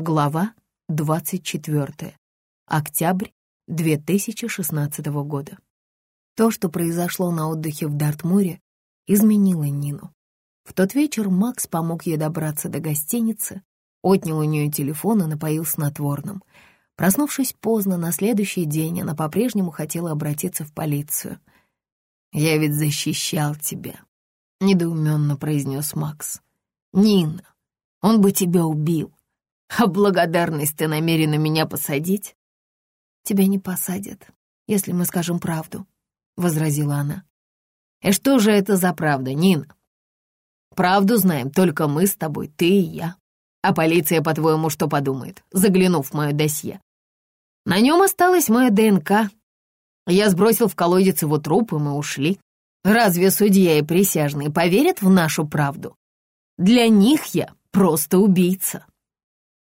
Глава 24. Октябрь 2016 года. То, что произошло на отдыхе в Дартмуре, изменило Нину. В тот вечер Макс помог ей добраться до гостиницы, отнял у нее телефон и напоил снотворным. Проснувшись поздно, на следующий день она по-прежнему хотела обратиться в полицию. «Я ведь защищал тебя», — недоуменно произнес Макс. «Нина, он бы тебя убил. А благодарность ты намерена меня посадить? Тебя не посадят, если мы скажем правду, — возразила она. И что же это за правда, Нина? Правду знаем только мы с тобой, ты и я. А полиция, по-твоему, что подумает, заглянув в мое досье? На нем осталась моя ДНК. Я сбросил в колодец его труп, и мы ушли. Разве судья и присяжные поверят в нашу правду? Для них я просто убийца.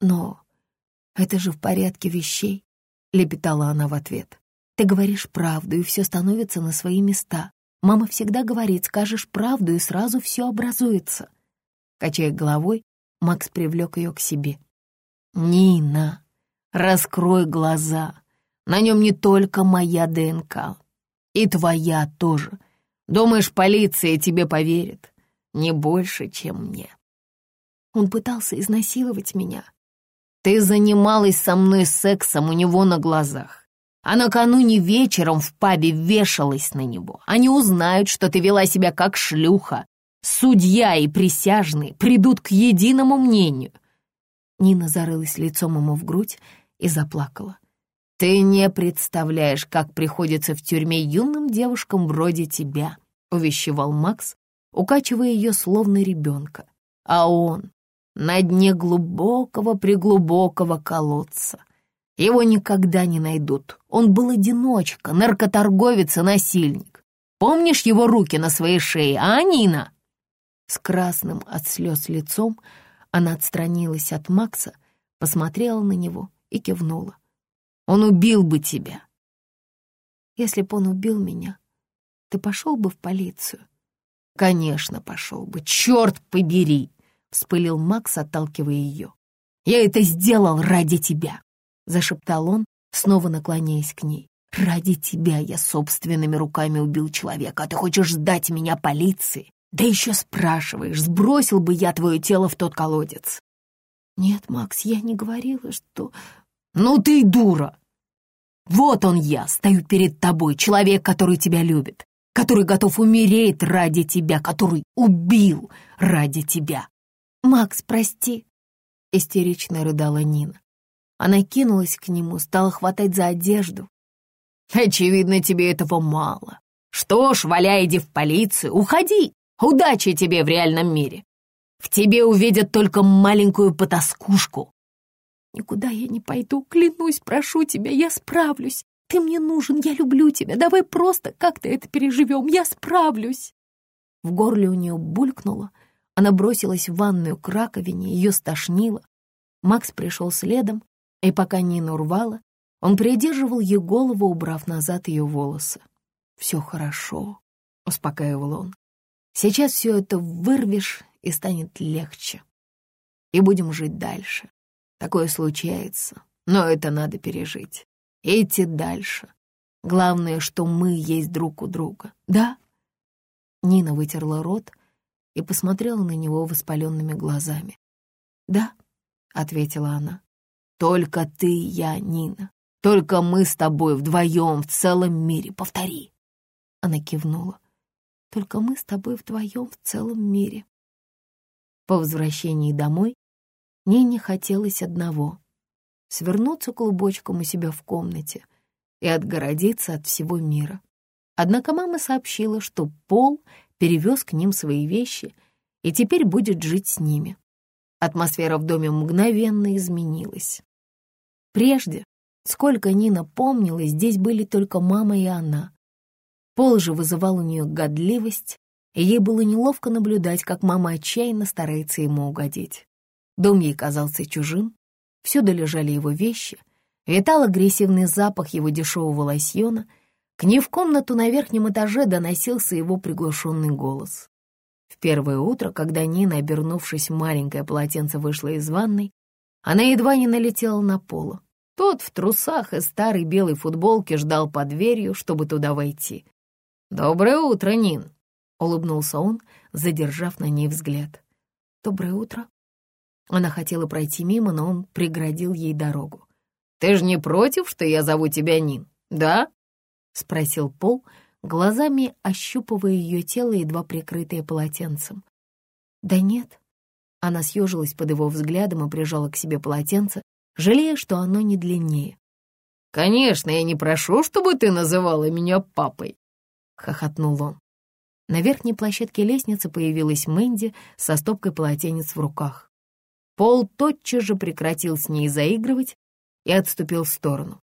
«Но это же в порядке вещей», — лепетала она в ответ. «Ты говоришь правду, и все становится на свои места. Мама всегда говорит, скажешь правду, и сразу все образуется». Качая головой, Макс привлек ее к себе. «Нина, раскрой глаза. На нем не только моя ДНК, и твоя тоже. Думаешь, полиция тебе поверит? Не больше, чем мне». Он пытался изнасиловать меня, ты занималась со мной сексом у него на глазах, а накануне вечером в пабе вешалась на него. Они узнают, что ты вела себя как шлюха. Судья и присяжные придут к единому мнению». Нина зарылась лицом ему в грудь и заплакала. «Ты не представляешь, как приходится в тюрьме юным девушкам вроде тебя», — увещевал Макс, укачивая ее словно ребенка. «А он, на дне глубокого-преглубокого колодца. Его никогда не найдут. Он был одиночка, наркоторговец и насильник. Помнишь его руки на своей шее, а, Нина?» С красным от слез лицом она отстранилась от Макса, посмотрела на него и кивнула. «Он убил бы тебя!» «Если б он убил меня, ты пошел бы в полицию?» «Конечно, пошел бы, черт побери!» — вспылил Макс, отталкивая ее. «Я это сделал ради тебя!» — зашептал он, снова наклоняясь к ней. «Ради тебя я собственными руками убил человека, а ты хочешь сдать меня полиции? Да еще спрашиваешь, сбросил бы я твое тело в тот колодец?» «Нет, Макс, я не говорила, что...» «Ну ты дура! Вот он я, стою перед тобой, человек, который тебя любит, который готов умереть ради тебя, который убил ради тебя. «Макс, прости!» — истерично рыдала Нина. Она кинулась к нему, стала хватать за одежду. «Очевидно, тебе этого мало. Что ж, валяй, иди в полицию, уходи! Удачи тебе в реальном мире! В тебе увидят только маленькую потаскушку!» «Никуда я не пойду, клянусь, прошу тебя, я справлюсь. Ты мне нужен, я люблю тебя, давай просто как-то это переживем, я справлюсь!» В горле у нее булькнуло, она бросилась в ванную к раковине, ее стошнило. Макс пришел следом, и пока Нина урвала, он придерживал ей голову, убрав назад ее волосы. «Все хорошо», — успокаивал он. «Сейчас все это вырвешь, и станет легче. И будем жить дальше. Такое случается, но это надо пережить. идти дальше. Главное, что мы есть друг у друга, да?» Нина вытерла рот, и посмотрела на него воспаленными глазами. «Да», — ответила она, — «только ты и я, Нина. Только мы с тобой вдвоем в целом мире. Повтори». Она кивнула. «Только мы с тобой вдвоем в целом мире». По возвращении домой Нине хотелось одного — свернуться клубочком у себя в комнате и отгородиться от всего мира. Однако мама сообщила, что Пол перевез к ним свои вещи и теперь будет жить с ними. Атмосфера в доме мгновенно изменилась. Прежде, сколько Нина помнила, здесь были только мама и она. Пол же вызывал у нее годливость, и ей было неловко наблюдать, как мама отчаянно старается ему угодить. Дом ей казался чужим, всюду лежали его вещи, витал агрессивный запах его дешевого лосьона — к ней в комнату на верхнем этаже доносился его приглушенный голос. В первое утро, когда Нина, обернувшись маленькое полотенце, вышла из ванной, Она едва не налетела на пола. Тот в трусах и старой белой футболке ждал под дверью, чтобы туда войти. «Доброе утро, Нин!» — улыбнулся он, задержав на ней взгляд. «Доброе утро». Она хотела пройти мимо, но он преградил ей дорогу. «Ты же не против, что я зову тебя Нин, да?» — спросил Пол, глазами ощупывая ее тело, едва прикрытое полотенцем. «Да нет». Она съежилась под его взглядом и прижала к себе полотенце, жалея, что оно не длиннее. «Конечно, я не прошу, чтобы ты называла меня папой», — хохотнул он. На верхней площадке лестницы появилась Мэнди со стопкой полотенец в руках. Пол тотчас же прекратил с ней заигрывать и отступил в сторону.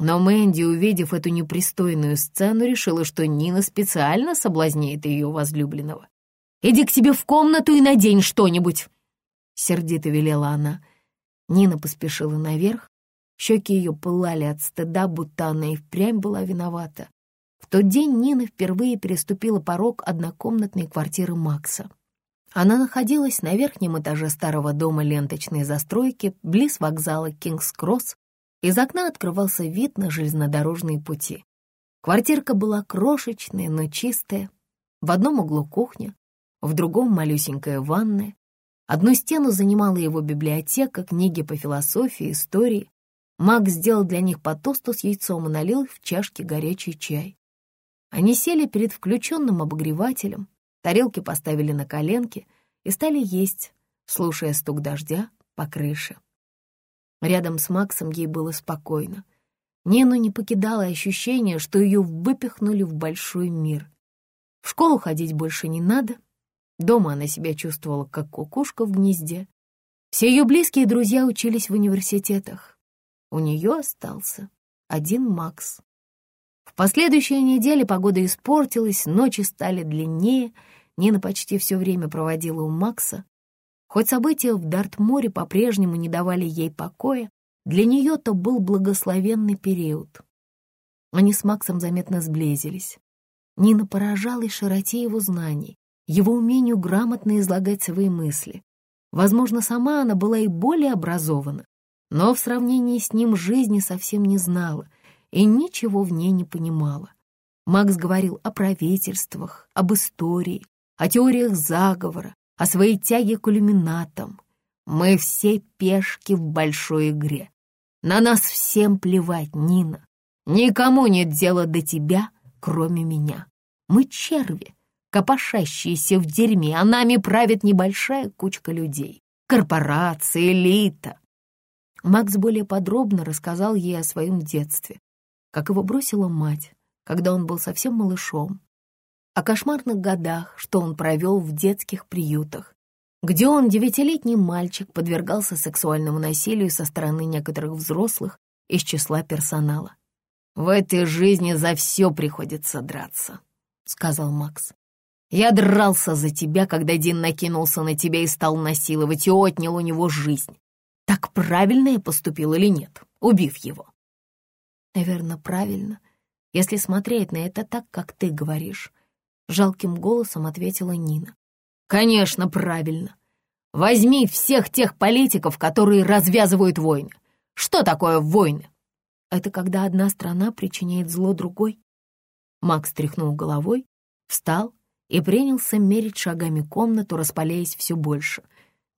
Но Мэнди, увидев эту непристойную сцену, решила, что Нина специально соблазняет ее возлюбленного. «Иди к себе в комнату и надень что-нибудь!» Сердито велела она. Нина поспешила наверх. Щеки ее пылали от стыда, будто она и впрямь была виновата. В тот день Нина впервые переступила порог однокомнатной квартиры Макса. Она находилась на верхнем этаже старого дома ленточной застройки, близ вокзала Кингс-Кросс. Из окна открывался вид на железнодорожные пути. Квартирка была крошечная, но чистая. В одном углу кухня, в другом малюсенькая ванная. Одну стену занимала его библиотека, книги по философии, истории. Макс сделал для них по тосту с яйцом и налил в чашки горячий чай. Они сели перед включенным обогревателем, тарелки поставили на коленки и стали есть, слушая стук дождя по крыше. Рядом с Максом ей было спокойно. Нину не покидало ощущение, что ее выпихнули в большой мир. В школу ходить больше не надо — Дома она себя чувствовала, как кукушка в гнезде. Все ее близкие друзья учились в университетах. У нее остался один Макс. В последующие недели погода испортилась, ночи стали длиннее, Нина почти все время проводила у Макса. Хоть события в Дартморе по-прежнему не давали ей покоя, для нее то был благословенный период. Они с Максом заметно сблизились. Нина поражалась широте его знаний, его умению грамотно излагать свои мысли. Возможно, сама она была и более образована, но в сравнении с ним жизни совсем не знала и ничего в ней не понимала. Макс говорил о правительствах, об истории, о теориях заговора, о своей тяге к иллюминатам. Мы все пешки в большой игре. На нас всем плевать, Нина. Никому нет дела до тебя, кроме меня. Мы черви, копошащиеся в дерьме, а нами правит небольшая кучка людей. Корпорация, элита. Макс более подробно рассказал ей о своем детстве, как его бросила мать, когда он был совсем малышом, о кошмарных годах, что он провел в детских приютах, где он, девятилетний мальчик, подвергался сексуальному насилию со стороны некоторых взрослых из числа персонала. «В этой жизни за все приходится драться», — сказал Макс. Я дрался за тебя, когда Дин накинулся на тебя и стал насиловать и отнял у него жизнь. Так правильно я поступил или нет, убив его? Наверное, правильно, если смотреть на это так, как ты говоришь. Жалким голосом ответила Нина. Конечно, правильно. Возьми всех тех политиков, которые развязывают войны. Что такое войны? Это когда одна страна причиняет зло другой. Макс тряхнул головой, встал и принялся мерить шагами комнату, распаляясь все больше.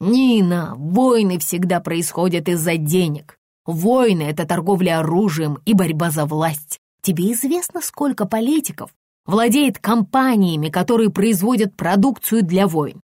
«Нина, войны всегда происходят из-за денег. Войны — это торговля оружием и борьба за власть. Тебе известно, сколько политиков владеет компаниями, которые производят продукцию для войн?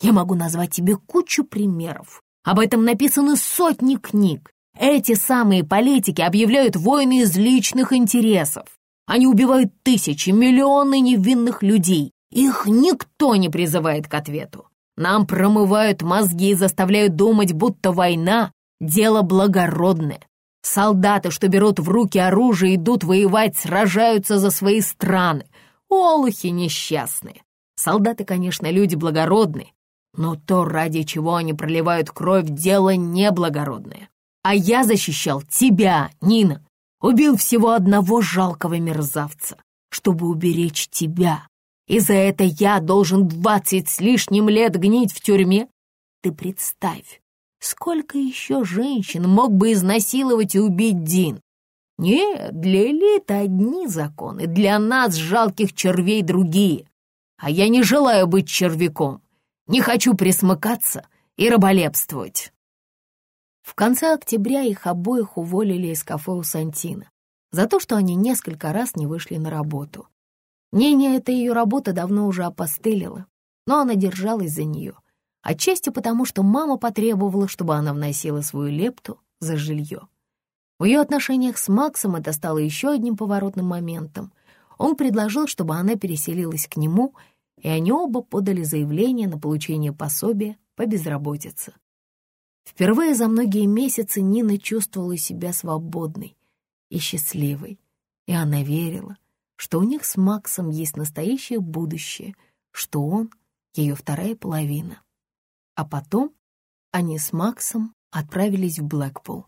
Я могу назвать тебе кучу примеров. Об этом написаны сотни книг. Эти самые политики объявляют войны из личных интересов. Они убивают тысячи, миллионы невинных людей, их никто не призывает к ответу. Нам промывают мозги и заставляют думать, будто война — дело благородное. Солдаты, что берут в руки оружие, идут воевать, сражаются за свои страны. Олухи несчастные. Солдаты, конечно, люди благородные, но то, ради чего они проливают кровь, дело неблагородное. А я защищал тебя, Нина. Убил всего одного жалкого мерзавца, чтобы уберечь тебя, и за это я должен двадцать с лишним лет гнить в тюрьме? Ты представь, Сколько еще женщин мог бы изнасиловать и убить Дин? Нет, для элиты одни законы, для нас, жалких червей, другие. А я не желаю быть червяком, не хочу присмыкаться и раболепствовать. В конце октября их обоих уволили из кафе у Сантина за то, что они несколько раз не вышли на работу. Нине эта ее работа давно уже опостылила, но она держалась за нее, отчасти потому, что мама потребовала, чтобы она вносила свою лепту за жилье. В ее отношениях с Максом это стало еще одним поворотным моментом. Он предложил, чтобы она переселилась к нему, и они оба подали заявление на получение пособия по безработице. Впервые за многие месяцы Нина чувствовала себя свободной и счастливой, и она верила, что у них с Максом есть настоящее будущее, что он — ее вторая половина. А потом они с Максом отправились в Блэкпул.